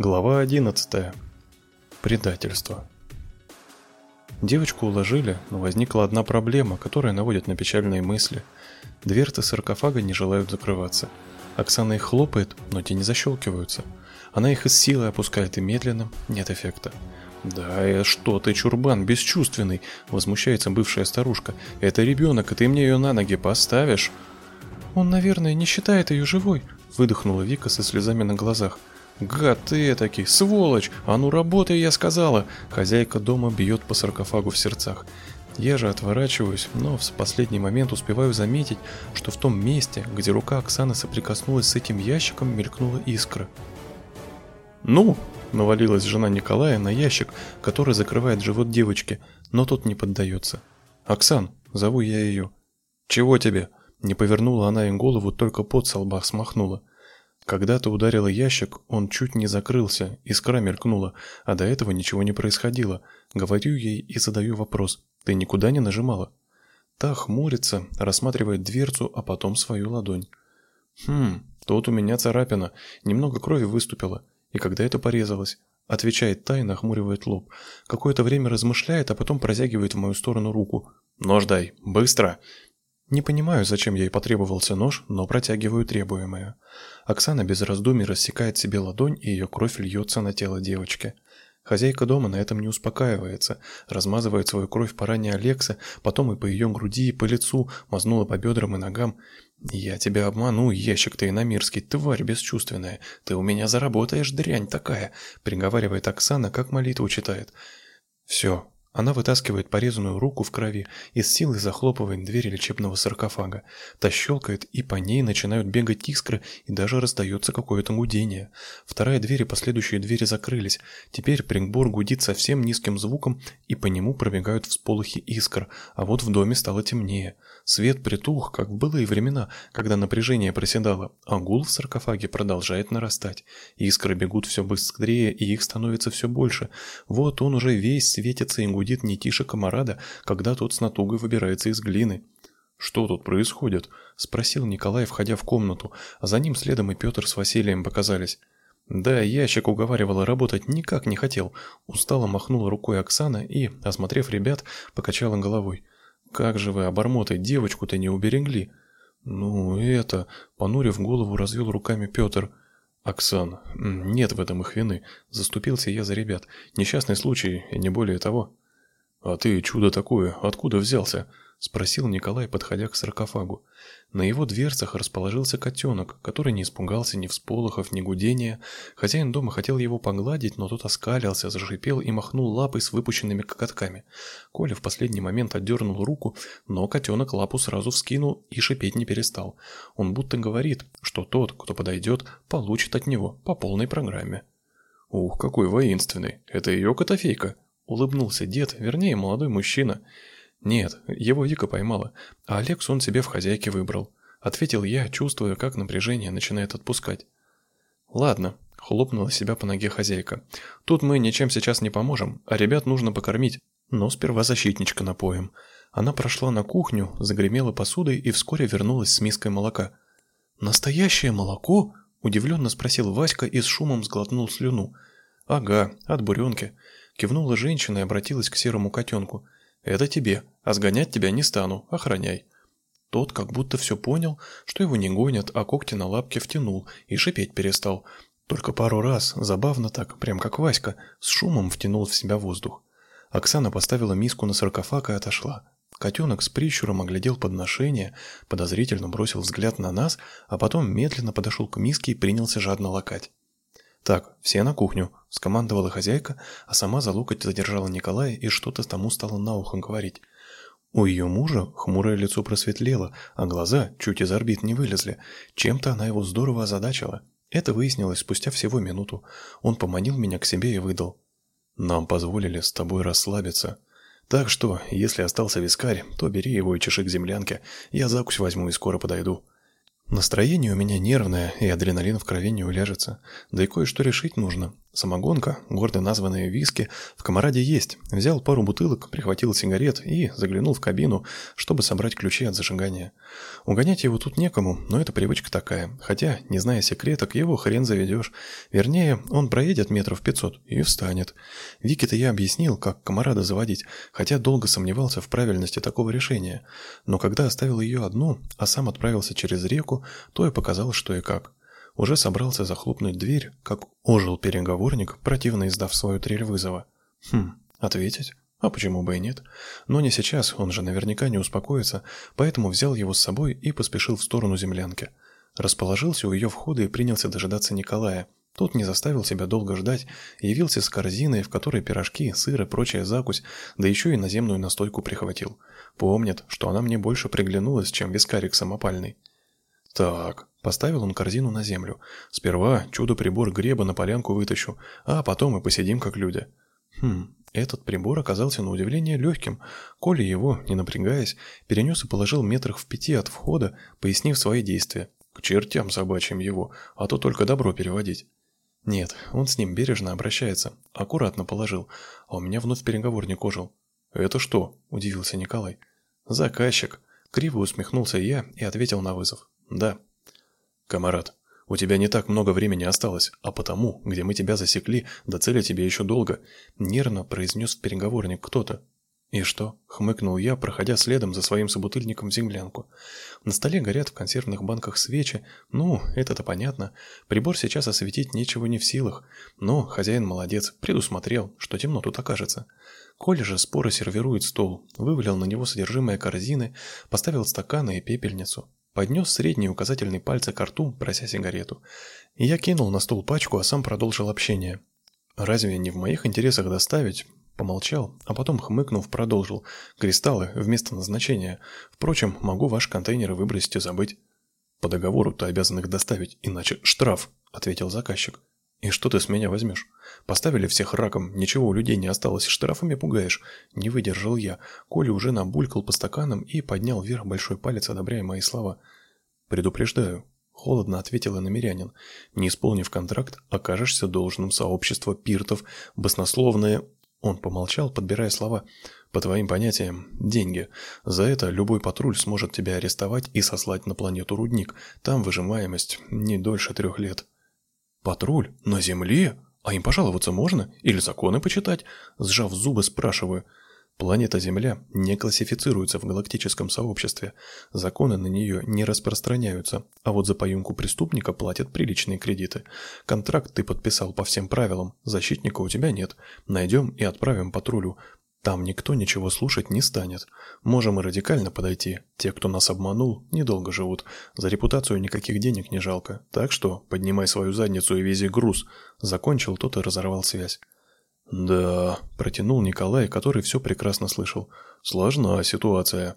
Глава 11. Предательство. Девочку уложили, но возникла одна проблема, которая наводит на печальные мысли. Дверцы саркофага не желают закрываться. Оксана их хлопает, но те не защелкиваются. Она их из силы опускает и медленно, нет эффекта. «Да и что ты, чурбан, бесчувственный!» – возмущается бывшая старушка. «Это ребенок, и ты мне ее на ноги поставишь!» «Он, наверное, не считает ее живой», – выдохнула Вика со слезами на глазах. «Гад ты этакий, сволочь! А ну работай, я сказала!» Хозяйка дома бьет по саркофагу в сердцах. Я же отворачиваюсь, но в последний момент успеваю заметить, что в том месте, где рука Оксаны соприкоснулась с этим ящиком, мелькнула искра. «Ну!» – навалилась жена Николая на ящик, который закрывает живот девочки, но тот не поддается. «Оксан!» – зову я ее. «Чего тебе?» – не повернула она им голову, только под со лба смахнула. Когда-то ударила ящик, он чуть не закрылся, искра мелькнула, а до этого ничего не происходило. Говорю ей и задаю вопрос. Ты никуда не нажимала? Та хмурится, рассматривает дверцу, а потом свою ладонь. Хм, тут у меня царапина, немного крови выступило. И когда это порезалось? Отвечает та и нахмуривает лоб. Какое-то время размышляет, а потом протягивает в мою сторону руку. Нож дай, быстро! Не понимаю, зачем ей потребовался нож, но протягиваю требуемое. Оксана без раздумий рассекает себе ладонь, и ее кровь льется на тело девочки. Хозяйка дома на этом не успокаивается, размазывает свою кровь по ране Алекса, потом и по ее груди, и по лицу, мазнула по бедрам и ногам. «Я тебя обману, ящик ты иномирский, тварь бесчувственная, ты у меня заработаешь, дрянь такая», приговаривает Оксана, как молитву читает. «Все, она вытаскивает порезанную руку в крови и с силой захлопывает дверь лечебного саркофага. Та щелкает, и по ней начинают бегать искры, и даже раздается какое-то гудение. Вторая дверь и последующие двери закрылись. Теперь Прингбор гудит совсем низким звуком, и по нему пробегают всполохи искр, а вот в доме стало темнее. Свет притух, как в былые времена, когда напряжение проседало, а гул в саркофаге продолжает нарастать. Искры бегут все быстрее, и их становится все больше. Вот он уже весь светится и гудит не тише комарада, когда тот с натугой выбирается из глины. «Что тут происходит?» – спросил Николай, входя в комнату, а за ним следом и Петр с Василием показались. Да, ящик уговаривала работать никак не хотел. Устало махнула рукой Оксана и, осмотрев ребят, покачала головой. «Как же вы, обормоты, девочку-то не уберегли?» «Ну, это...» — понурив голову, развел руками Петр. «Оксан, нет в этом их вины. Заступился я за ребят. Несчастный случай, и не более того». «А ты, чудо такое, откуда взялся?» — спросил Николай, подходя к саркофагу. На его дверцах расположился котенок, который не испугался ни всполохов, ни гудения. Хозяин дома хотел его погладить, но тот оскалился, зашипел и махнул лапой с выпущенными коготками. Коля в последний момент отдернул руку, но котенок лапу сразу вскинул и шипеть не перестал. Он будто говорит, что тот, кто подойдет, получит от него по полной программе. «Ух, какой воинственный! Это ее котофейка!» — улыбнулся дед, вернее, молодой мужчина — «Нет, его Вика поймала, а Алекс он себе в хозяйке выбрал», — ответил я, чувствуя, как напряжение начинает отпускать. «Ладно», — хлопнула себя по ноге хозяйка. «Тут мы ничем сейчас не поможем, а ребят нужно покормить, но сперва защитничка напоим». Она прошла на кухню, загремела посудой и вскоре вернулась с миской молока. «Настоящее молоко?» – удивленно спросил Васька и с шумом сглотнул слюну. «Ага, от буренки», – кивнула женщина и обратилась к серому котенку – это тебе, а сгонять тебя не стану, охраняй. Тот как будто все понял, что его не гонят, а когти на лапке втянул и шипеть перестал. Только пару раз, забавно так, прям как Васька, с шумом втянул в себя воздух. Оксана поставила миску на саркофаг и отошла. Котенок с прищуром оглядел подношение, подозрительно бросил взгляд на нас, а потом медленно подошел к миске и принялся жадно лакать. «Так, все на кухню», — скомандовала хозяйка, а сама за локоть задержала Николая и что-то тому стало на ухо говорить. У ее мужа хмурое лицо просветлело, а глаза чуть из орбит не вылезли. Чем-то она его здорово озадачила. Это выяснилось спустя всего минуту. Он поманил меня к себе и выдал. «Нам позволили с тобой расслабиться. Так что, если остался вискарь, то бери его и чеши к землянке. Я закусь возьму и скоро подойду». Настроение у меня нервное, и адреналин в крови не уляжется. Да и кое-что решить нужно. Самогонка, гордо названные виски, в комараде есть. Взял пару бутылок, прихватил сигарет и заглянул в кабину, чтобы собрать ключи от зажигания. Угонять его тут некому, но это привычка такая. Хотя, не зная секреток, его хрен заведешь. Вернее, он проедет метров пятьсот и встанет. Вике-то я объяснил, как комарада заводить, хотя долго сомневался в правильности такого решения. Но когда оставил ее одну, а сам отправился через реку, то и показалось, что и как. Уже собрался захлопнуть дверь, как ожил переговорник, противно издав свою трель вызова. Хм, ответить? А почему бы и нет? Но не сейчас, он же наверняка не успокоится, поэтому взял его с собой и поспешил в сторону землянки. Расположился у ее входа и принялся дожидаться Николая. Тот не заставил себя долго ждать, явился с корзиной, в которой пирожки, сыр и прочая закусь, да еще и наземную настойку прихватил. Помнит, что она мне больше приглянулась, чем вискарик самопальный. Так, поставил он корзину на землю. Сперва чудо-прибор греба на полянку вытащу, а потом и посидим как люди. Хм, этот прибор оказался на удивление легким. Коля его, не напрягаясь, перенес и положил метрах в пяти от входа, пояснив свои действия. К чертям собачьим его, а то только добро переводить. Нет, он с ним бережно обращается. Аккуратно положил, а у меня вновь переговорник ожил. «Это что?» – удивился Николай. «Заказчик». Криво усмехнулся я и ответил на вызов. «Да». «Камарат, у тебя не так много времени осталось, а потому, где мы тебя засекли, до цели тебе еще долго», — нервно произнес в переговорник кто-то. «И что?» — хмыкнул я, проходя следом за своим собутыльником в землянку. На столе горят в консервных банках свечи. Ну, это-то понятно. Прибор сейчас осветить нечего не в силах. Но хозяин молодец, предусмотрел, что темно тут окажется. Коля же споро сервирует стол, вывалил на него содержимое корзины, поставил стаканы и пепельницу. Поднес средний указательный пальцы к рту, прося сигарету. Я кинул на стол пачку, а сам продолжил общение. «Разве не в моих интересах доставить?» Помолчал, а потом, хмыкнув, продолжил. «Кристаллы вместо назначения. Впрочем, могу ваши контейнеры выбросить и забыть». «По договору ты обязан их доставить, иначе штраф», — ответил заказчик. «И что ты с меня возьмешь? Поставили всех раком, ничего у людей не осталось, штрафами пугаешь». Не выдержал я. Коля уже набулькал по стаканам и поднял вверх большой палец, одобряя мои слова. «Предупреждаю», — холодно ответил иномерянин. «Не исполнив контракт, окажешься должным сообщества пиртов, баснословное...» Он помолчал, подбирая слова. «По твоим понятиям, деньги. За это любой патруль сможет тебя арестовать и сослать на планету Рудник. Там выжимаемость не дольше трех лет». «Патруль? На Земле? А им пожаловаться можно? Или законы почитать?» Сжав зубы, спрашиваю. Планета Земля не классифицируется в галактическом сообществе. Законы на нее не распространяются, а вот за поимку преступника платят приличные кредиты. Контракт ты подписал по всем правилам, защитника у тебя нет. Найдем и отправим патрулю. Там никто ничего слушать не станет. Можем и радикально подойти. Те, кто нас обманул, недолго живут. За репутацию никаких денег не жалко. Так что поднимай свою задницу и вези груз. Закончил тот и разорвал связь. Да, протянул Николай, который все прекрасно слышал. Сложна ситуация.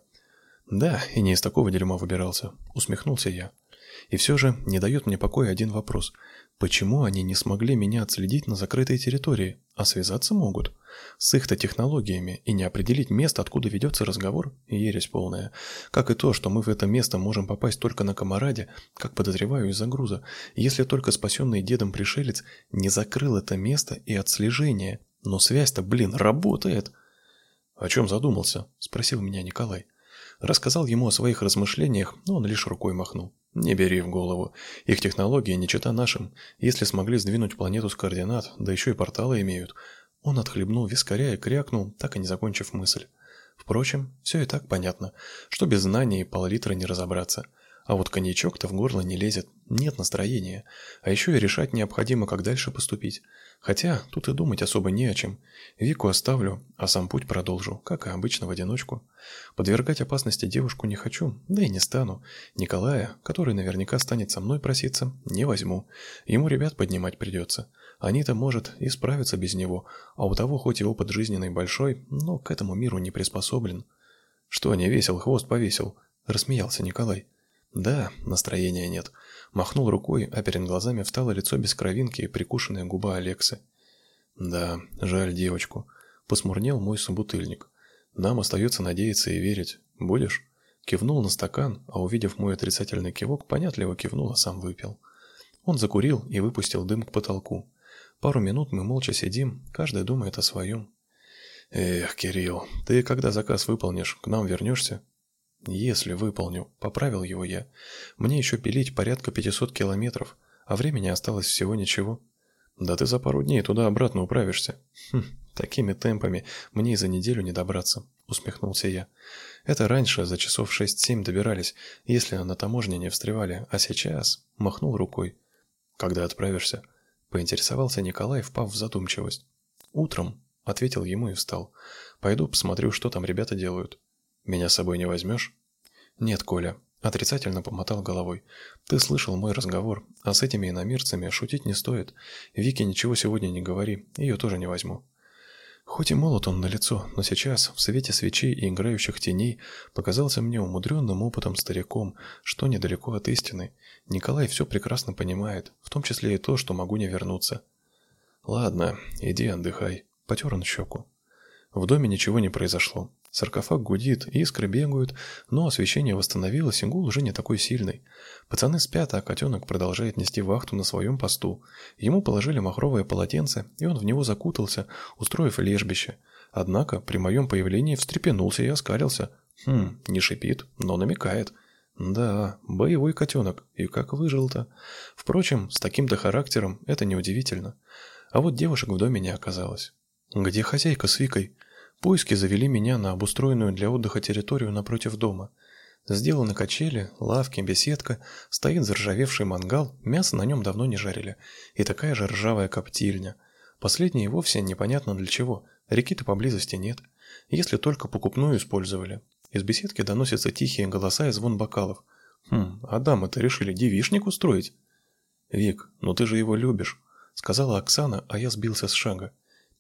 Да, и не из такого дерьма выбирался, усмехнулся я. И все же не дает мне покоя один вопрос. Почему они не смогли меня отследить на закрытой территории, а связаться могут? С их-то технологиями и не определить место, откуда ведется разговор, ересь полная. Как и то, что мы в это место можем попасть только на Комараде, как подозреваю из-за груза, если только спасенный дедом пришелец не закрыл это место и от слежения. Но связь-то, блин, работает. «О чем задумался?» – спросил меня Николай. Рассказал ему о своих размышлениях, но он лишь рукой махнул. Не бери в голову. Их технологии не чета нашим. Если смогли сдвинуть планету с координат, да еще и порталы имеют. Он отхлебнул вискаря и крякнул, так и не закончив мысль. Впрочем, все и так понятно, что без знаний пол-литра не разобраться. А вот коньячок-то в горло не лезет, нет настроения. А еще и решать необходимо, как дальше поступить. Хотя тут и думать особо не о чем. Вику оставлю, а сам путь продолжу, как и обычно в одиночку. Подвергать опасности девушку не хочу, да и не стану. Николая, который наверняка станет со мной проситься, не возьму. Ему ребят поднимать придется. Они-то, может, и справятся без него, а у того хоть и опыт жизненный большой, но к этому миру не приспособлен. Что не весел, хвост повесил, рассмеялся Николай. Да, настроения нет. Махнул рукой, а перед глазами встало лицо без кровинки и прикушенная губа Алексы. Да, жаль девочку. Посмурнел мой собутыльник. Нам остается надеяться и верить. Будешь? Кивнул на стакан, а увидев мой отрицательный кивок, понятливо кивнул, а сам выпил. Он закурил и выпустил дым к потолку. Пару минут мы молча сидим, каждый думает о своем. «Эх, Кирилл, ты когда заказ выполнишь, к нам вернешься?» «Если выполню», — поправил его я. «Мне еще пилить порядка 500 километров, а времени осталось всего ничего». «Да ты за пару дней туда-обратно управишься». «Хм, такими темпами мне и за неделю не добраться», — усмехнулся я. «Это раньше за часов 6-7 добирались, если на таможне не встревали, а сейчас...» — махнул рукой. «Когда отправишься?» — поинтересовался Николай, впав в задумчивость. «Утром», — ответил ему и встал. «Пойду посмотрю, что там ребята делают». «Меня с собой не возьмешь?» «Нет, Коля», — отрицательно помотал головой. «Ты слышал мой разговор, а с этими иномирцами шутить не стоит. Вике ничего сегодня не говори, ее тоже не возьму». Хоть и молод он на лицо, но сейчас, в свете свечей и играющих теней, показался мне умудренным опытом стариком, что недалеко от истины. Николай все прекрасно понимает, в том числе и то, что могу не вернуться. «Ладно, иди отдыхай», — потер он щеку. В доме ничего не произошло. Саркофаг гудит, искры бегают, но освещение восстановилось, и гул уже не такой сильный. Пацаны спят, а котенок продолжает нести вахту на своем посту. Ему положили махровое полотенце, и он в него закутался, устроив лежбище. Однако при моем появлении встрепенулся и оскалился. Хм, не шипит, но намекает. Да, боевой котенок, и как выжил-то. Впрочем, с таким-то характером это неудивительно. А вот девушек в доме не оказалось. «Где хозяйка с Викой?» Поиски завели меня на обустроенную для отдыха территорию напротив дома. Сделаны качели, лавки, беседка, стоит заржавевший мангал, мясо на нем давно не жарили, и такая же ржавая коптильня. Последнее вовсе непонятно для чего, реки-то поблизости нет, если только покупную использовали. Из беседки доносятся тихие голоса и звон бокалов. Хм, а дамы-то решили девишник устроить? «Вик, ну ты же его любишь», — сказала Оксана, а я сбился с шага.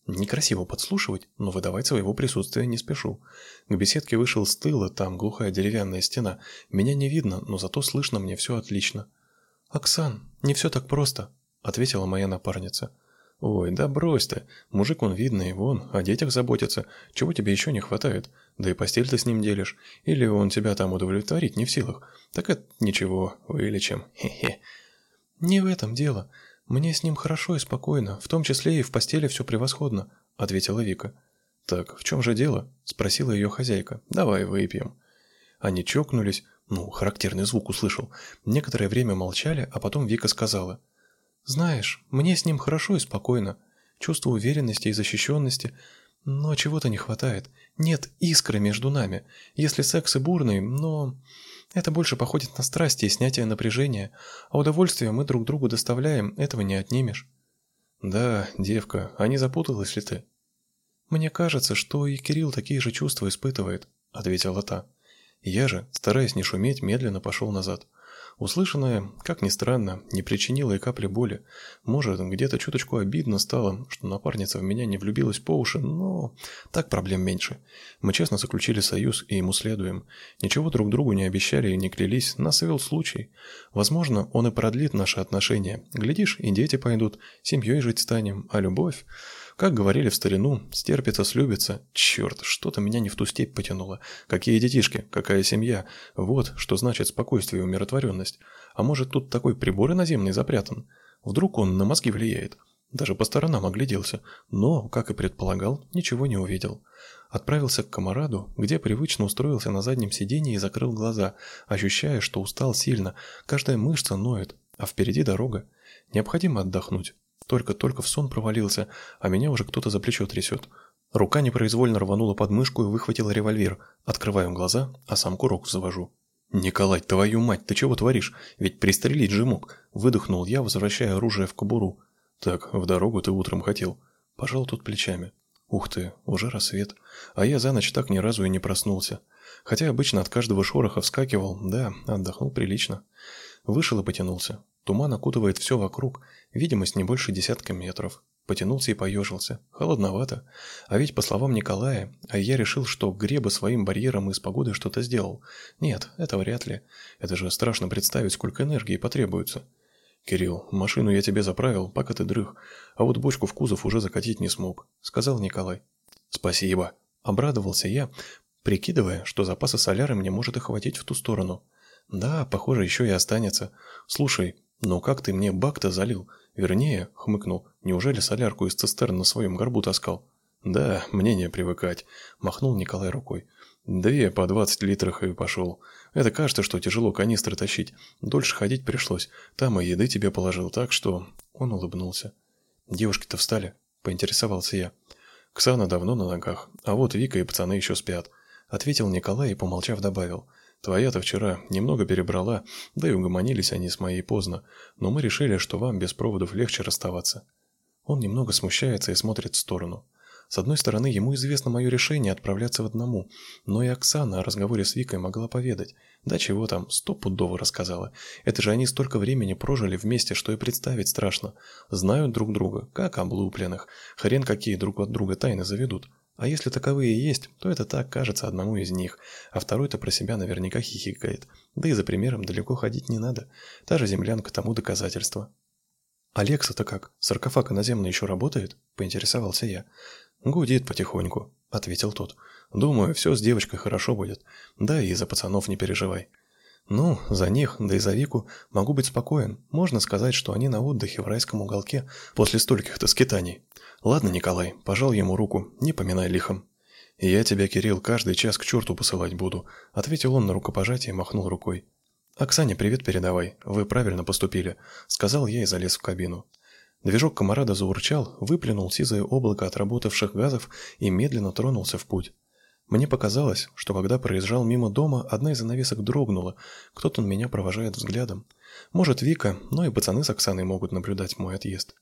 Некрасиво подслушивать, но выдавать своего присутствия не спешу. К беседке вышел с тыла, там глухая деревянная стена. Меня не видно, но зато слышно мне все отлично. «Оксан, не все так просто», — ответила моя напарница. «Ой, да брось ты. Мужик он видный, вон, о детях заботится. Чего тебе еще не хватает? Да и постель ты с ним делишь. Или он тебя там удовлетворить не в силах. Так это ничего, вылечим. Хе-хе». «Не в этом дело. «Мне с ним хорошо и спокойно, в том числе и в постели все превосходно», — ответила Вика. «Так, в чем же дело?» — спросила ее хозяйка. «Давай выпьем». Они чокнулись, ну, характерный звук услышал. Некоторое время молчали, а потом Вика сказала. «Знаешь, мне с ним хорошо и спокойно. Чувство уверенности и защищенности. Но чего-то не хватает. Нет искры между нами. Если секс и бурный, но... Это больше походит на страсти и снятие напряжения, а удовольствие мы друг другу доставляем, этого не отнимешь. Да, девка, а не запуталась ли ты? Мне кажется, что и Кирилл такие же чувства испытывает, ответила та. Я же, стараясь не шуметь, медленно пошел назад. Услышанное, как ни странно, не причинило и капли боли. Может, где-то чуточку обидно стало, что напарница в меня не влюбилась по уши, но так проблем меньше. Мы честно заключили союз и ему следуем. Ничего друг другу не обещали и не клялись, нас вел случай. Возможно, он и продлит наши отношения. Глядишь, и дети пойдут, семьей жить станем, а любовь... Как говорили в старину, стерпится, слюбится. Черт, что-то меня не в ту степь потянуло. Какие детишки, какая семья. Вот, что значит спокойствие и умиротворенность. А может, тут такой прибор иноземный запрятан? Вдруг он на мозги влияет? Даже по сторонам огляделся, но, как и предполагал, ничего не увидел. Отправился к комараду, где привычно устроился на заднем сиденье и закрыл глаза, ощущая, что устал сильно, каждая мышца ноет, а впереди дорога. Необходимо отдохнуть. Только-только в сон провалился, а меня уже кто-то за плечо трясет. Рука непроизвольно рванула под мышку и выхватила револьвер. Открываю глаза, а сам курок завожу. «Николай, твою мать, ты чего творишь? Ведь пристрелить же мог!» Выдохнул я, возвращая оружие в кобуру. «Так, в дорогу ты утром хотел». Пожал тут плечами. Ух ты, уже рассвет. А я за ночь так ни разу и не проснулся. Хотя обычно от каждого шороха вскакивал, да, отдохнул прилично. Вышел и потянулся. Туман окутывает все вокруг, видимость не больше десятка метров. Потянулся и поежился. Холодновато. А ведь, по словам Николая, а я решил, что Греба своим барьером из погоды что-то сделал. Нет, это вряд ли. Это же страшно представить, сколько энергии потребуется. «Кирилл, машину я тебе заправил, пока ты дрых, а вот бочку в кузов уже закатить не смог», — сказал Николай. «Спасибо», — обрадовался я, прикидывая, что запаса соляры мне может охватить в ту сторону. «Да, похоже, еще и останется. Слушай, «Но как ты мне бак-то залил? Вернее, — хмыкнул, — неужели солярку из цистерн на своем горбу таскал?» «Да, мне не привыкать», — махнул Николай рукой. «Две по двадцать литрах и пошел. Это кажется, что тяжело канистры тащить. Дольше ходить пришлось. Там и еды тебе положил, так что...» Он улыбнулся. «Девушки-то встали?» — поинтересовался я. «Ксана давно на ногах, а вот Вика и пацаны еще спят», — ответил Николай и, помолчав, добавил. «Твоя-то вчера немного перебрала, да и угомонились они с моей поздно, но мы решили, что вам без проводов легче расставаться». Он немного смущается и смотрит в сторону. С одной стороны, ему известно мое решение отправляться в одному, но и Оксана о разговоре с Викой могла поведать. Да чего там, стопудово рассказала. Это же они столько времени прожили вместе, что и представить страшно. Знают друг друга, как облупленных. Хрен какие друг от друга тайны заведут. А если таковые есть, то это так кажется одному из них, а второй-то про себя наверняка хихикает. Да и за примером далеко ходить не надо. Та же землянка тому доказательство. «Алекса-то как? Саркофаг наземно еще работает?» – поинтересовался я. «Гудит потихоньку», — ответил тот. «Думаю, все с девочкой хорошо будет. Да и за пацанов не переживай». «Ну, за них, да и за Вику могу быть спокоен. Можно сказать, что они на отдыхе в райском уголке после стольких-то скитаний. Ладно, Николай, пожал ему руку, не поминай лихом». «Я тебя, Кирилл, каждый час к черту посылать буду», — ответил он на рукопожатие и махнул рукой. «Оксане привет передавай, вы правильно поступили», — сказал я и залез в кабину. Движок комарада заурчал, выплюнул сизое облако отработавших газов и медленно тронулся в путь. Мне показалось, что когда проезжал мимо дома, одна из занавесок дрогнула, кто-то меня провожает взглядом. Может, Вика, но и пацаны с Оксаной могут наблюдать мой отъезд.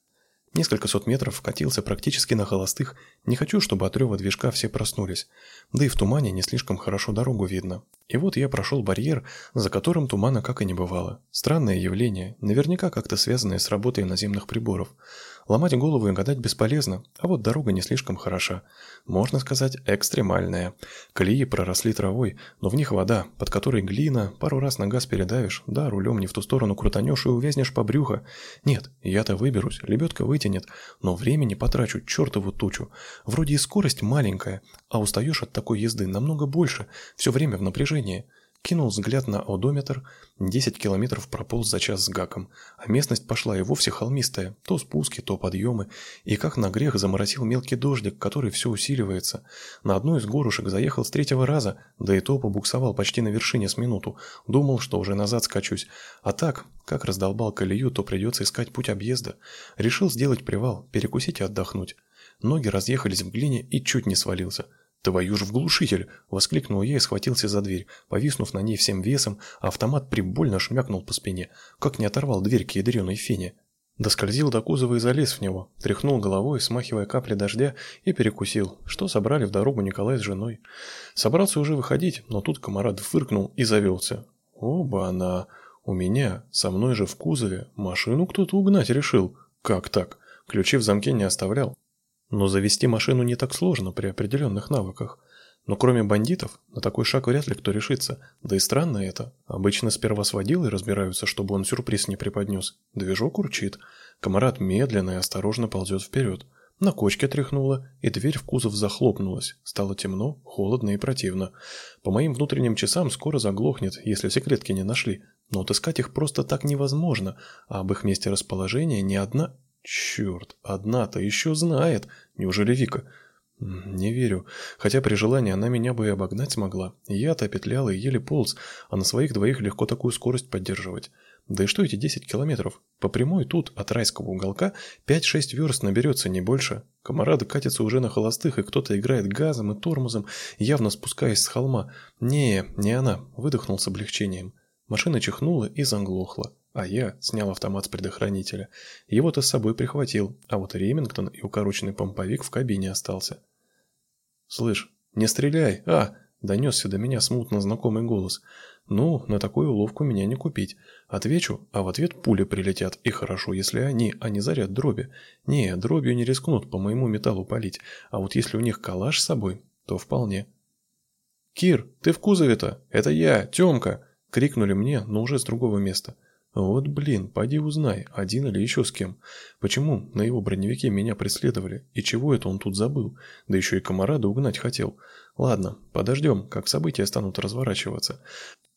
Несколько сот метров катился практически на холостых, не хочу, чтобы от рева движка все проснулись, да и в тумане не слишком хорошо дорогу видно. И вот я прошел барьер, за которым тумана как и не бывало. Странное явление, наверняка как-то связанное с работой наземных приборов. Ломать голову и гадать бесполезно, а вот дорога не слишком хороша. Можно сказать, экстремальная. Колеи проросли травой, но в них вода, под которой глина, пару раз на газ передавишь, да, рулем не в ту сторону крутанешь и увязнешь по брюхо. Нет, я-то выберусь, лебедка вытянет, но времени потрачу чертову тучу. Вроде и скорость маленькая, а устаешь от такой езды намного больше, все время в напряжении. Кинул взгляд на одометр, 10 километров прополз за час с гаком, а местность пошла и вовсе холмистая, то спуски, то подъемы, и как на грех заморосил мелкий дождик, который все усиливается. На одну из горушек заехал с третьего раза, да и то побуксовал почти на вершине с минуту, думал, что уже назад скачусь. А так, как раздолбал колею, то придется искать путь объезда. Решил сделать привал, перекусить и отдохнуть. Ноги разъехались в глине и чуть не свалился – «Твою ж в глушитель!» — воскликнул я и схватился за дверь. Повиснув на ней всем весом, автомат прибольно шмякнул по спине. Как не оторвал дверь к ядреной фене. Доскользил до кузова и залез в него, тряхнул головой, смахивая капли дождя, и перекусил, что собрали в дорогу Николай с женой. Собрался уже выходить, но тут комарат фыркнул и завелся. «Оба-на! У меня, со мной же в кузове, машину кто-то угнать решил. Как так? Ключи в замке не оставлял. Но завести машину не так сложно при определенных навыках. Но кроме бандитов, на такой шаг вряд ли кто решится. Да и странно это. Обычно сперва с водилой разбираются, чтобы он сюрприз не преподнес. Движок урчит. Комарат медленно и осторожно ползет вперед. На кочке тряхнуло, и дверь в кузов захлопнулась. Стало темно, холодно и противно. По моим внутренним часам скоро заглохнет, если секретки не нашли. Но отыскать их просто так невозможно, а об их месте расположения ни одна Черт, одна-то еще знает. Неужели Вика? Не верю. Хотя при желании она меня бы и обогнать смогла. Я-то петлял и еле полз, а на своих двоих легко такую скорость поддерживать. Да и что эти 10 километров? По прямой тут, от райского уголка, 5-6 верст наберется, не больше. Комарады катятся уже на холостых, и кто-то играет газом и тормозом, явно спускаясь с холма. Не, не она, выдохнул с облегчением. Машина чихнула и заглохла. А я снял автомат с предохранителя. Его-то с собой прихватил, а вот Ремингтон и укороченный помповик в кабине остался. «Слышь, не стреляй! А!» – донесся до меня смутно знакомый голос. «Ну, на такую уловку меня не купить. Отвечу, а в ответ пули прилетят, и хорошо, если они, а не заряд дроби. Не, дробью не рискнут по моему металлу палить, а вот если у них калаш с собой, то вполне». «Кир, ты в кузове-то? Это я, Тёмка!» – крикнули мне, но уже с другого места – вот блин, пойди узнай, один или еще с кем. Почему на его броневике меня преследовали? И чего это он тут забыл? Да еще и комарада угнать хотел. Ладно, подождем, как события станут разворачиваться.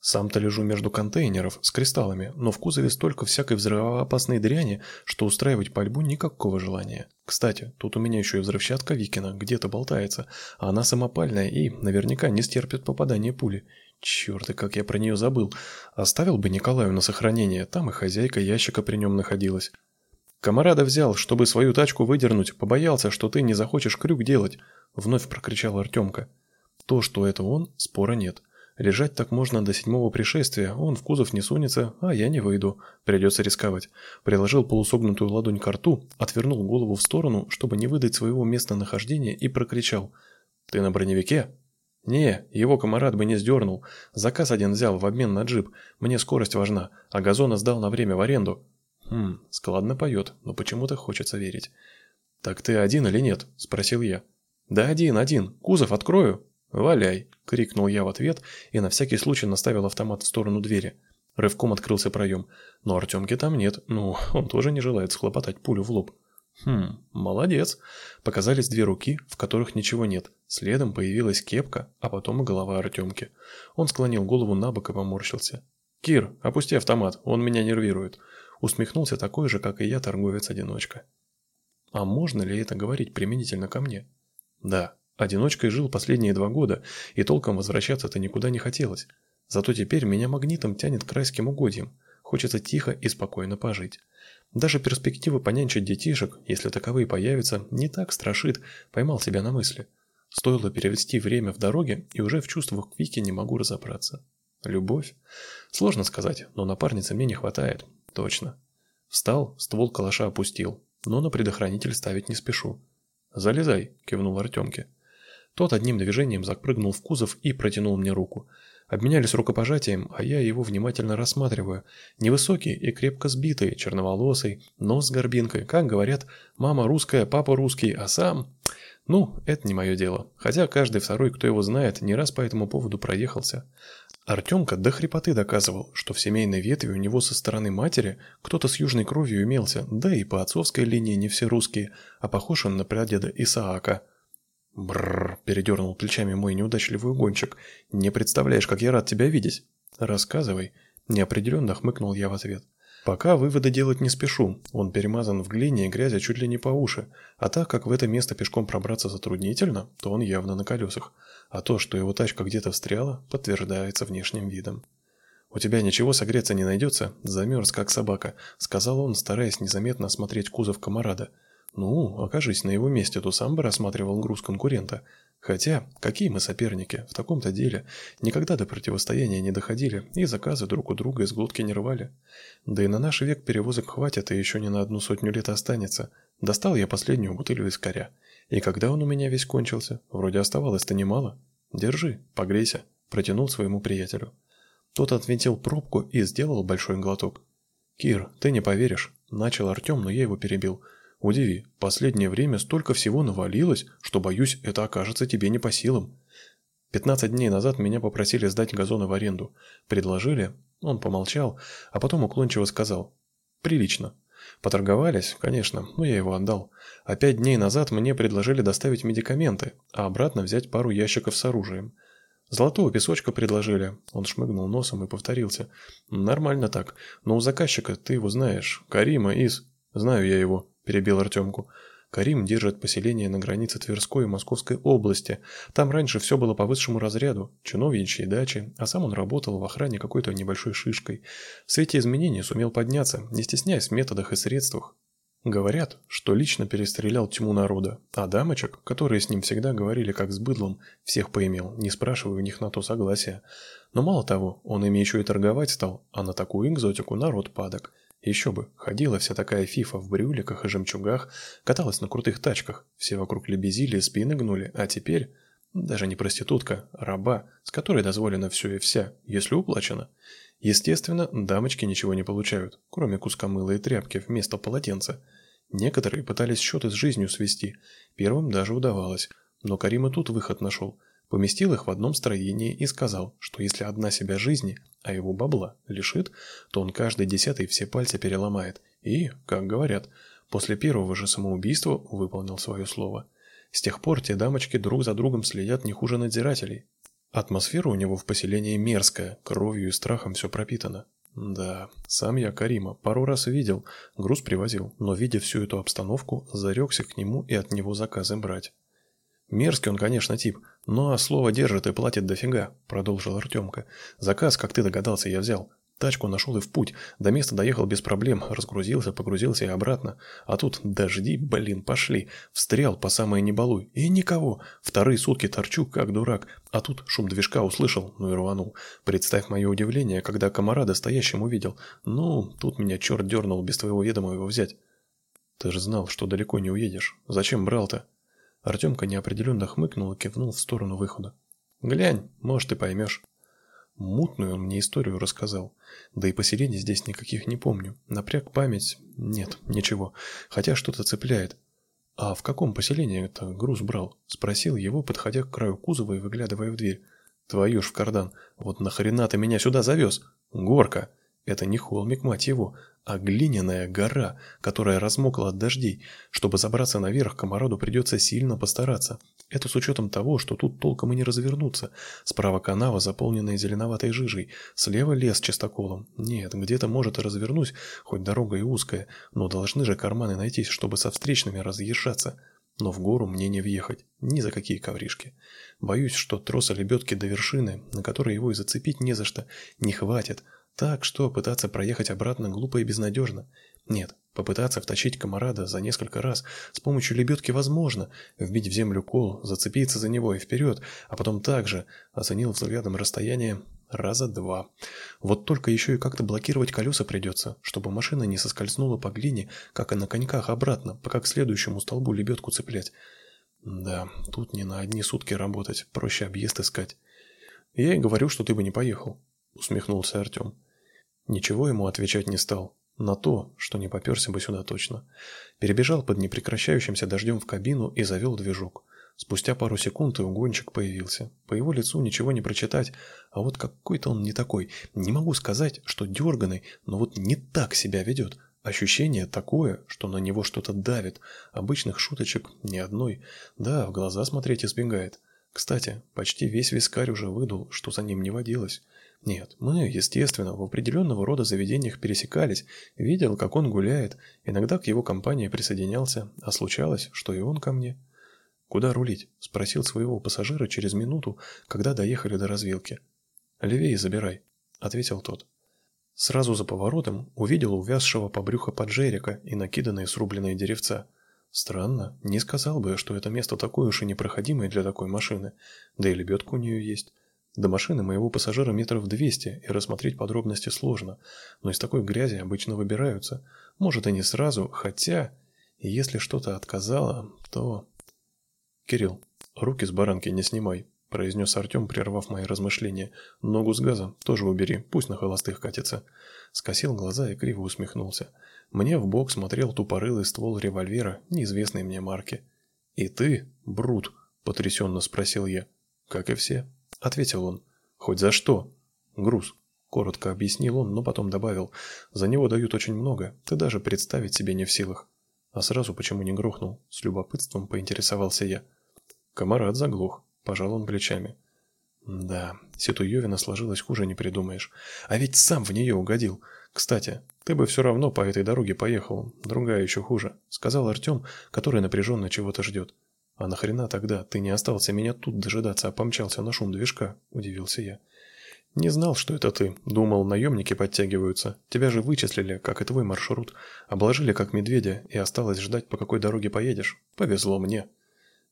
Сам-то лежу между контейнеров с кристаллами, но в кузове столько всякой взрывоопасной дряни, что устраивать пальбу никакого желания. Кстати, тут у меня еще и взрывчатка Викина где-то болтается, а она самопальная и наверняка не стерпит попадания пули. Черт, и как я про нее забыл. Оставил бы Николаю на сохранение, там и хозяйка ящика при нем находилась. Комарада взял, чтобы свою тачку выдернуть, побоялся, что ты не захочешь крюк делать, вновь прокричал Артемка. То, что это он, спора нет. Лежать так можно до седьмого пришествия, он в кузов не сунется, а я не выйду. Придется рисковать. Приложил полусогнутую ладонь к рту, отвернул голову в сторону, чтобы не выдать своего местонахождения, и прокричал. «Ты на броневике?» «Не, его комарат бы не сдернул. Заказ один взял в обмен на джип. Мне скорость важна, а газона сдал на время в аренду». «Хм, складно поет, но почему-то хочется верить». «Так ты один или нет?» – спросил я. «Да один, один. Кузов открою?» «Валяй!» — крикнул я в ответ и на всякий случай наставил автомат в сторону двери. Рывком открылся проем. Но Артемки там нет, ну, он тоже не желает схлопотать пулю в лоб. Хм, молодец. Показались две руки, в которых ничего нет. Следом появилась кепка, а потом и голова Артемки. Он склонил голову на бок и поморщился. «Кир, опусти автомат, он меня нервирует». Усмехнулся такой же, как и я, торговец-одиночка. «А можно ли это говорить применительно ко мне?» «Да, Одиночкой жил последние два года, и толком возвращаться-то никуда не хотелось. Зато теперь меня магнитом тянет к райским угодьям. Хочется тихо и спокойно пожить. Даже перспектива понянчить детишек, если таковые появятся, не так страшит, поймал себя на мысли. Стоило перевести время в дороге, и уже в чувствах к Вике не могу разобраться. Любовь? Сложно сказать, но напарницы мне не хватает. Точно. Встал, ствол калаша опустил, но на предохранитель ставить не спешу. «Залезай», — кивнул Артемке. Тот одним движением запрыгнул в кузов и протянул мне руку. Обменялись рукопожатием, а я его внимательно рассматриваю. Невысокий и крепко сбитый, черноволосый, нос с горбинкой. Как говорят, мама русская, папа русский, а сам... Ну, это не мое дело. Хотя каждый второй, кто его знает, не раз по этому поводу проехался. Артемка до хрипоты доказывал, что в семейной ветви у него со стороны матери кто-то с южной кровью имелся, да и по отцовской линии не все русские, а похож он на прадеда Исаака. Бррр, передернул плечами мой неудачливый гонщик. Не представляешь, как я рад тебя видеть. Рассказывай. Неопределенно хмыкнул я в ответ. Пока выводы делать не спешу. Он перемазан в глине и грязи чуть ли не по уши. А так как в это место пешком пробраться затруднительно, то он явно на колесах. А то, что его тачка где-то встряла, подтверждается внешним видом. «У тебя ничего согреться не найдется? Замерз, как собака», — сказал он, стараясь незаметно осмотреть кузов комарада. Ну, окажись на его месте, то сам бы рассматривал груз конкурента. Хотя, какие мы соперники, в таком-то деле. Никогда до противостояния не доходили, и заказы друг у друга из глотки не рвали. Да и на наш век перевозок хватит, и еще не на одну сотню лет останется. Достал я последнюю бутыль вискаря. И когда он у меня весь кончился, вроде оставалось-то немало. Держи, погрейся, протянул своему приятелю. Тот отвинтил пробку и сделал большой глоток. «Кир, ты не поверишь», — начал Артем, но я его перебил — Удиви, последнее время столько всего навалилось, что, боюсь, это окажется тебе не по силам. Пятнадцать дней назад меня попросили сдать газоны в аренду. Предложили, он помолчал, а потом уклончиво сказал. Прилично. Поторговались, конечно, но я его отдал. А пять дней назад мне предложили доставить медикаменты, а обратно взять пару ящиков с оружием. Золотого песочка предложили. Он шмыгнул носом и повторился. Нормально так. Но у заказчика, ты его знаешь, Карима из... Знаю я его. – перебил Артемку. Карим держит поселение на границе Тверской и Московской области. Там раньше все было по высшему разряду, чиновничьи дачи, а сам он работал в охране какой-то небольшой шишкой. В свете изменений сумел подняться, не стесняясь в методах и средствах. Говорят, что лично перестрелял тьму народа, а дамочек, которые с ним всегда говорили как с быдлом, всех поимел, не спрашивая у них на то согласия. Но мало того, он ими еще и торговать стал, а на такую экзотику народ падок. Еще бы, ходила вся такая фифа в брюликах и жемчугах, каталась на крутых тачках, все вокруг лебезили и спины гнули, а теперь... Даже не проститутка, а раба, с которой дозволено все и вся, если уплачено. Естественно, дамочки ничего не получают, кроме куска мыла и тряпки вместо полотенца. Некоторые пытались счеты с жизнью свести, первым даже удавалось, но Карима тут выход нашел – поместил их в одном строении и сказал, что если одна себя жизни, а его бабла, лишит, то он каждый десятый все пальцы переломает и, как говорят, после первого же самоубийства выполнил свое слово. С тех пор те дамочки друг за другом следят не хуже надзирателей. Атмосфера у него в поселении мерзкая, кровью и страхом все пропитано. Да, сам я Карима пару раз видел, груз привозил, но видя всю эту обстановку, зарекся к нему и от него заказы брать. Мерзкий он, конечно, тип, но слово держит и платит дофига, продолжил Артемка. Заказ, как ты догадался, я взял. Тачку нашел и в путь. До места доехал без проблем, разгрузился, погрузился и обратно. А тут дожди, блин, пошли. Встрял по самое не балуй. И никого. Вторые сутки торчу, как дурак. А тут шум движка услышал, ну и рванул. Представь мое удивление, когда комарада стоящим увидел. Ну, тут меня черт дернул без твоего ведома его взять. Ты же знал, что далеко не уедешь. Зачем брал-то? Артемка неопределенно хмыкнул и кивнул в сторону выхода. Глянь, может, и поймешь. Мутную он мне историю рассказал. Да и поселений здесь никаких не помню. Напряг память. Нет, ничего. Хотя что-то цепляет. А в каком поселении это груз брал? Спросил его, подходя к краю кузова и выглядывая в дверь. Твою ж в кардан. Вот нахрена ты меня сюда завез? Горка. Это не холмик, мать его, а глиняная гора, которая размокла от дождей. Чтобы забраться наверх, комароду придется сильно постараться. Это с учетом того, что тут толком и не развернуться. Справа канава, заполненная зеленоватой жижей. Слева лес чистоколом. Нет, где-то может и развернусь, хоть дорога и узкая, но должны же карманы найтись, чтобы со встречными разъезжаться. Но в гору мне не въехать, ни за какие ковришки. Боюсь, что троса лебедки до вершины, на которой его и зацепить не за что, не хватит, так что пытаться проехать обратно глупо и безнадежно. Нет, попытаться втащить комарада за несколько раз с помощью лебедки возможно, вбить в землю кол, зацепиться за него и вперед, а потом также оценил взглядом расстояние раза два. Вот только еще и как-то блокировать колеса придется, чтобы машина не соскользнула по глине, как и на коньках обратно, пока к следующему столбу лебедку цеплять. Да, тут не на одни сутки работать, проще объезд искать. Я и говорю, что ты бы не поехал усмехнулся Артем. Ничего ему отвечать не стал. На то, что не попёрся бы сюда точно. Перебежал под непрекращающимся дождем в кабину и завел движок. Спустя пару секунд и угонщик появился. По его лицу ничего не прочитать, а вот какой-то он не такой. Не могу сказать, что дерганый, но вот не так себя ведет. Ощущение такое, что на него что-то давит. Обычных шуточек ни одной. Да, в глаза смотреть избегает. Кстати, почти весь вискарь уже выдул, что за ним не водилось. Нет, мы, естественно, в определенного рода заведениях пересекались, видел, как он гуляет, иногда к его компании присоединялся, а случалось, что и он ко мне. «Куда рулить?» – спросил своего пассажира через минуту, когда доехали до развилки. «Левее забирай», – ответил тот. Сразу за поворотом увидел увязшего по брюхо поджерика и накиданные срубленные деревца. Странно, не сказал бы, что это место такое уж и непроходимое для такой машины, да и лебедка у нее есть. До машины моего пассажира метров двести, и рассмотреть подробности сложно, но из такой грязи обычно выбираются. Может, и не сразу, хотя, если что-то отказало, то... «Кирилл, руки с баранки не снимай», – произнес Артем, прервав мои размышления. «Ногу с газа тоже убери, пусть на холостых катится». Скосил глаза и криво усмехнулся. Мне в бок смотрел тупорылый ствол револьвера неизвестной мне марки. «И ты, Брут?» – потрясенно спросил я. «Как и все», ответил он. Хоть за что? Груз, коротко объяснил он, но потом добавил: за него дают очень много, ты даже представить себе не в силах. А сразу почему не грохнул? С любопытством поинтересовался я. Комарат заглох, пожал он плечами. Да, Ситуевина сложилась хуже не придумаешь. А ведь сам в нее угодил. Кстати, ты бы все равно по этой дороге поехал, другая еще хуже, сказал Артем, который напряженно чего-то ждет. «А нахрена тогда ты не остался меня тут дожидаться, а помчался на шум движка?» – удивился я. «Не знал, что это ты. Думал, наемники подтягиваются. Тебя же вычислили, как и твой маршрут. Обложили, как медведя, и осталось ждать, по какой дороге поедешь. Повезло мне».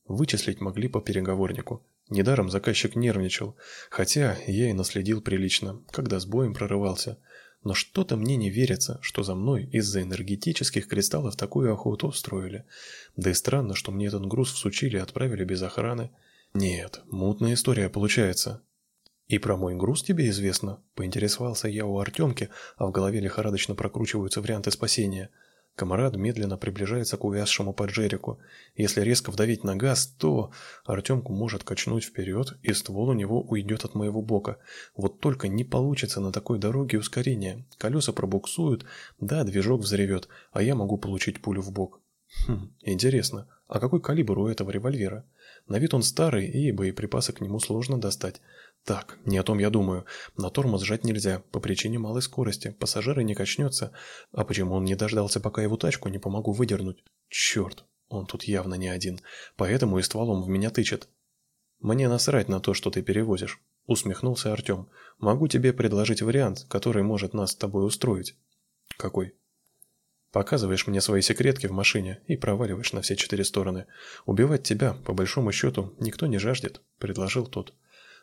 Вычислить могли по переговорнику. Недаром заказчик нервничал, хотя я и наследил прилично, когда с боем прорывался – но что-то мне не верится, что за мной из-за энергетических кристаллов такую охоту устроили. Да и странно, что мне этот груз всучили и отправили без охраны. Нет, мутная история получается. И про мой груз тебе известно? Поинтересовался я у Артемки, а в голове лихорадочно прокручиваются варианты спасения – Комарат медленно приближается к увязшему поджерику. Если резко вдавить на газ, то Артемку может качнуть вперед, и ствол у него уйдет от моего бока. Вот только не получится на такой дороге ускорение. Колеса пробуксуют, да, движок взревет, а я могу получить пулю в бок. Хм, интересно, а какой калибр у этого револьвера? На вид он старый, и боеприпасы к нему сложно достать. Так, не о том я думаю. На тормоз сжать нельзя, по причине малой скорости. Пассажир не качнется. А почему он не дождался, пока его тачку не помогу выдернуть? Черт, он тут явно не один. Поэтому и стволом в меня тычет. Мне насрать на то, что ты перевозишь. Усмехнулся Артем. Могу тебе предложить вариант, который может нас с тобой устроить. Какой? Показываешь мне свои секретки в машине и проваливаешь на все четыре стороны. Убивать тебя, по большому счету, никто не жаждет, предложил тот.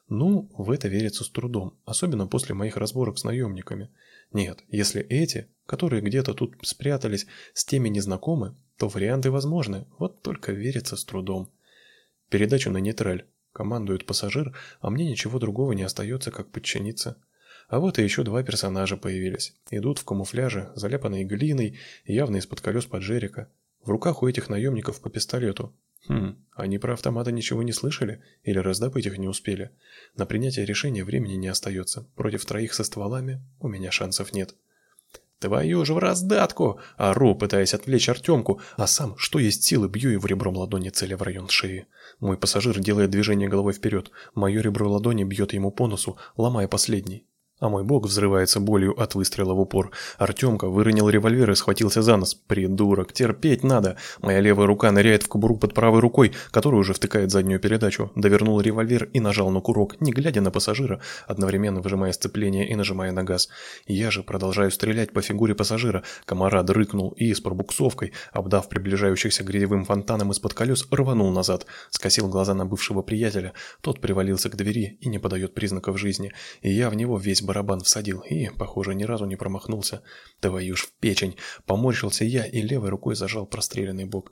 Ну, в это верится с трудом, особенно после моих разборок с наемниками. Нет, если эти, которые где-то тут спрятались, с теми не знакомы, то варианты возможны, вот только верится с трудом. Передачу на нейтраль. Командует пассажир, а мне ничего другого не остается, как подчиниться. А вот и еще два персонажа появились. Идут в камуфляже, заляпанные глиной, явно из-под колес поджерика. В руках у этих наемников по пистолету. Хм, они про автоматы ничего не слышали или раздобыть их не успели. На принятие решения времени не остается. Против троих со стволами у меня шансов нет. «Твою же в раздатку!» – ору, пытаясь отвлечь Артемку, а сам, что есть силы, бью его ребром ладони, целя в район шеи. Мой пассажир делает движение головой вперед, мое ребро ладони бьет ему по носу, ломая последний. А мой бок взрывается болью от выстрела в упор. Артемка выронил револьвер и схватился за нос. Придурок, терпеть надо. Моя левая рука ныряет в кобуру под правой рукой, которая уже втыкает заднюю передачу. Довернул револьвер и нажал на курок, не глядя на пассажира, одновременно выжимая сцепление и нажимая на газ. Я же продолжаю стрелять по фигуре пассажира. Комарад рыкнул и с пробуксовкой, обдав приближающихся грязевым фонтаном из-под колес, рванул назад. Скосил глаза на бывшего приятеля. Тот привалился к двери и не подает признаков жизни. И я в него весь барабан всадил и, похоже, ни разу не промахнулся. Твою ж в печень! Поморщился я и левой рукой зажал простреленный бок.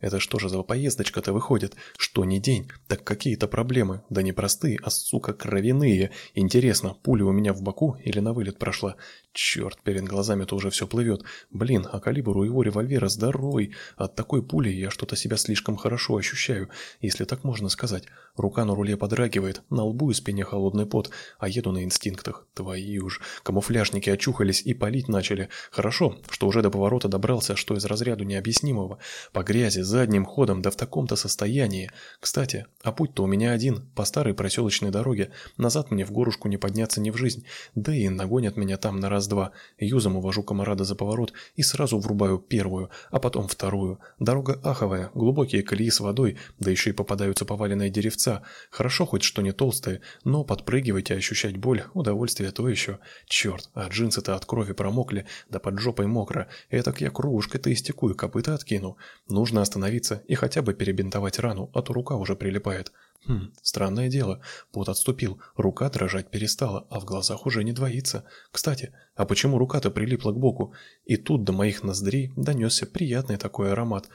Это что же за поездочка-то выходит? Что не день, так какие-то проблемы. Да не простые, а, сука, кровяные. Интересно, пуля у меня в боку или на вылет прошла? Черт, перед глазами-то уже все плывет. Блин, а калибр у его револьвера здоровый. От такой пули я что-то себя слишком хорошо ощущаю, если так можно сказать. Рука на руле подрагивает, на лбу и спине холодный пот, а еду на инстинктах. Твою ж, камуфляжники очухались и палить начали. Хорошо, что уже до поворота добрался, что из разряду необъяснимого. По грязи, задним ходом, да в таком-то состоянии. Кстати, а путь-то у меня один, по старой проселочной дороге. Назад мне в горушку не подняться ни в жизнь. Да и нагонят меня там на раз-два. Юзом увожу комарада за поворот и сразу врубаю первую, а потом вторую. Дорога аховая, глубокие колеи с водой, да еще и попадаются поваленные деревца. Хорошо хоть что не толстые, но подпрыгивать и ощущать боль – удовольствие то еще. Черт, а джинсы-то от крови промокли, да под жопой мокро. Этак я кровушкой-то истеку и копыта откину. Нужно остановиться остановиться и хотя бы перебинтовать рану, а то рука уже прилипает. Хм, странное дело. Пот отступил, рука дрожать перестала, а в глазах уже не двоится. Кстати, а почему рука-то прилипла к боку? И тут до моих ноздрей донесся приятный такой аромат.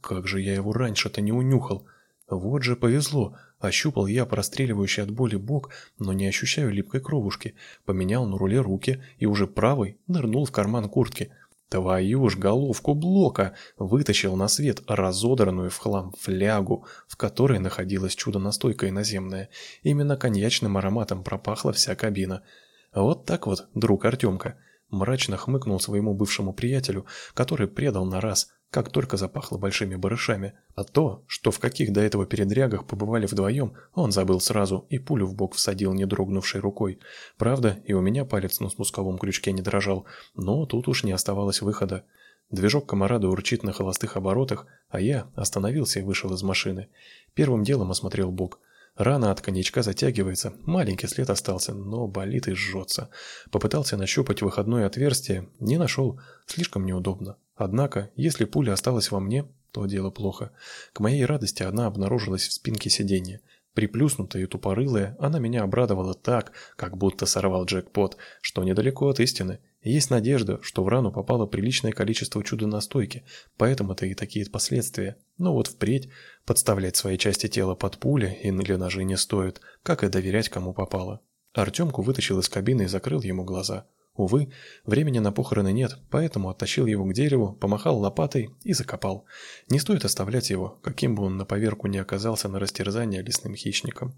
Как же я его раньше-то не унюхал? Вот же повезло. Ощупал я простреливающий от боли бок, но не ощущаю липкой кровушки. Поменял на руле руки и уже правый нырнул в карман куртки. Твою ж головку блока! Вытащил на свет разодранную в хлам флягу, в которой находилась чудо-настойка иноземная. Именно коньячным ароматом пропахла вся кабина. Вот так вот, друг Артемка. Мрачно хмыкнул своему бывшему приятелю, который предал на раз, как только запахло большими барышами. А то, что в каких до этого передрягах побывали вдвоем, он забыл сразу и пулю в бок всадил не дрогнувшей рукой. Правда, и у меня палец на спусковом крючке не дрожал, но тут уж не оставалось выхода. Движок комарада урчит на холостых оборотах, а я остановился и вышел из машины. Первым делом осмотрел бок – Рана от коньячка затягивается, маленький след остался, но болит и жжется. Попытался нащупать выходное отверстие, не нашел, слишком неудобно. Однако, если пуля осталась во мне, то дело плохо. К моей радости она обнаружилась в спинке сиденья. Приплюснутая и тупорылая, она меня обрадовала так, как будто сорвал джекпот, что недалеко от истины. Есть надежда, что в рану попало приличное количество чудо-настойки, поэтому-то и такие последствия. Но вот впредь подставлять свои части тела под пули или ножи не стоит, как и доверять кому попало. Артемку вытащил из кабины и закрыл ему глаза. Увы, времени на похороны нет, поэтому оттащил его к дереву, помахал лопатой и закопал. Не стоит оставлять его, каким бы он на поверку не оказался на растерзание лесным хищником.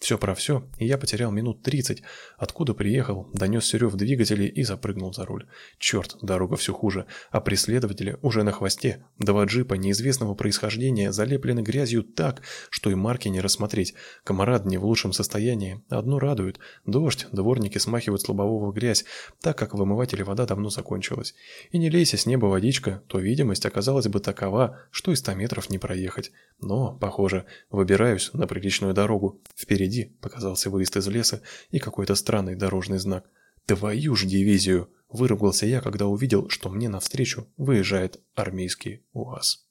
Все про все, и я потерял минут тридцать. Откуда приехал, донес рев двигателей и запрыгнул за руль. Черт, дорога все хуже, а преследователи уже на хвосте. Два джипа неизвестного происхождения залеплены грязью так, что и марки не рассмотреть. Комарат не в лучшем состоянии. Одно радует. Дождь, дворники смахивают с лобового грязь, так как в омывателе вода давно закончилась. И не лейся с неба водичка, то видимость оказалась бы такова, что и ста метров не проехать. Но, похоже, выбираюсь на приличную дорогу. Впереди показался выезд из леса и какой-то странный дорожный знак. «Твою ж дивизию!» – выругался я, когда увидел, что мне навстречу выезжает армейский УАЗ.